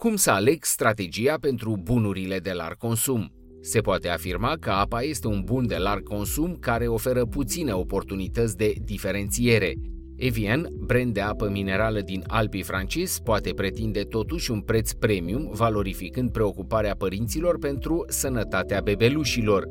Cum să aleg strategia pentru bunurile de larg consum? Se poate afirma că apa este un bun de larg consum care oferă puține oportunități de diferențiere. Evian, brand de apă minerală din Alpii francez, poate pretinde totuși un preț premium, valorificând preocuparea părinților pentru sănătatea bebelușilor.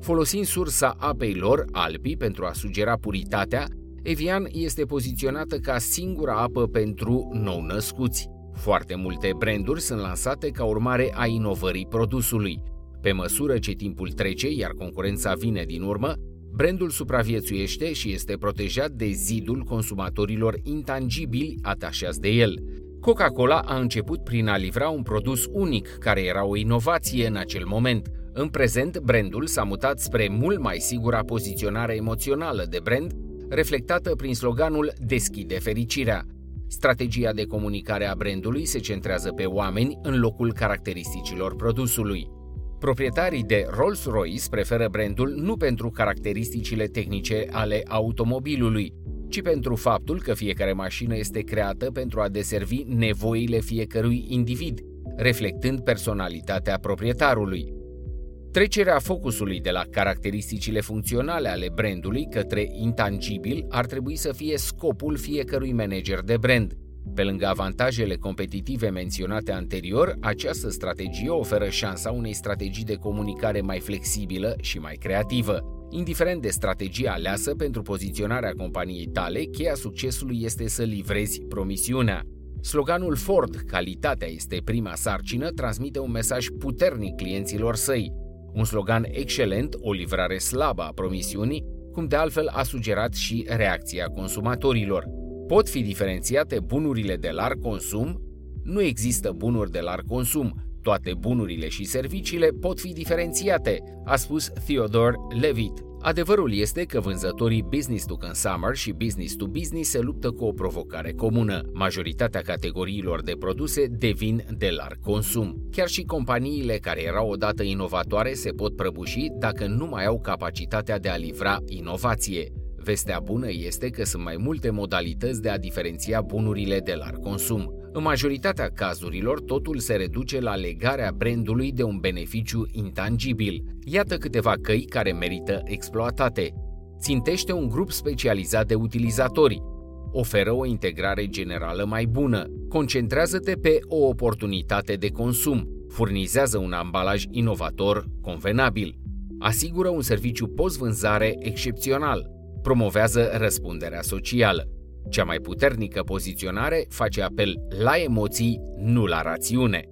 Folosind sursa apei lor, Alpii, pentru a sugera puritatea, Evian este poziționată ca singura apă pentru nou-născuți. Foarte multe branduri sunt lansate ca urmare a inovării produsului. Pe măsură ce timpul trece, iar concurența vine din urmă, brandul supraviețuiește și este protejat de zidul consumatorilor intangibili atașați de el. Coca-Cola a început prin a livra un produs unic, care era o inovație în acel moment. În prezent, brandul s-a mutat spre mult mai sigura poziționare emoțională de brand, reflectată prin sloganul Deschide fericirea. Strategia de comunicare a brandului se centrează pe oameni în locul caracteristicilor produsului. Proprietarii de Rolls-Royce preferă brandul nu pentru caracteristicile tehnice ale automobilului, ci pentru faptul că fiecare mașină este creată pentru a deservi nevoile fiecărui individ, reflectând personalitatea proprietarului. Trecerea focusului de la caracteristicile funcționale ale brandului către intangibil ar trebui să fie scopul fiecărui manager de brand. Pe lângă avantajele competitive menționate anterior, această strategie oferă șansa unei strategii de comunicare mai flexibilă și mai creativă. Indiferent de strategia aleasă pentru poziționarea companiei tale, cheia succesului este să livrezi promisiunea. Sloganul Ford, calitatea este prima sarcină, transmite un mesaj puternic clienților săi. Un slogan excelent, o livrare slabă a promisiunii, cum de altfel a sugerat și reacția consumatorilor. Pot fi diferențiate bunurile de larg consum? Nu există bunuri de larg consum. Toate bunurile și serviciile pot fi diferențiate, a spus Theodore Levitt, Adevărul este că vânzătorii business to consumer și business to business se luptă cu o provocare comună. Majoritatea categoriilor de produse devin de larg consum. Chiar și companiile care erau odată inovatoare se pot prăbuși dacă nu mai au capacitatea de a livra inovație. Vestea bună este că sunt mai multe modalități de a diferenția bunurile de larg consum. În majoritatea cazurilor, totul se reduce la legarea brandului de un beneficiu intangibil. Iată câteva căi care merită exploatate. Țintește un grup specializat de utilizatori. Oferă o integrare generală mai bună. Concentrează-te pe o oportunitate de consum. Furnizează un ambalaj inovator, convenabil. Asigură un serviciu post-vânzare excepțional. Promovează răspunderea socială cea mai puternică poziționare face apel la emoții, nu la rațiune.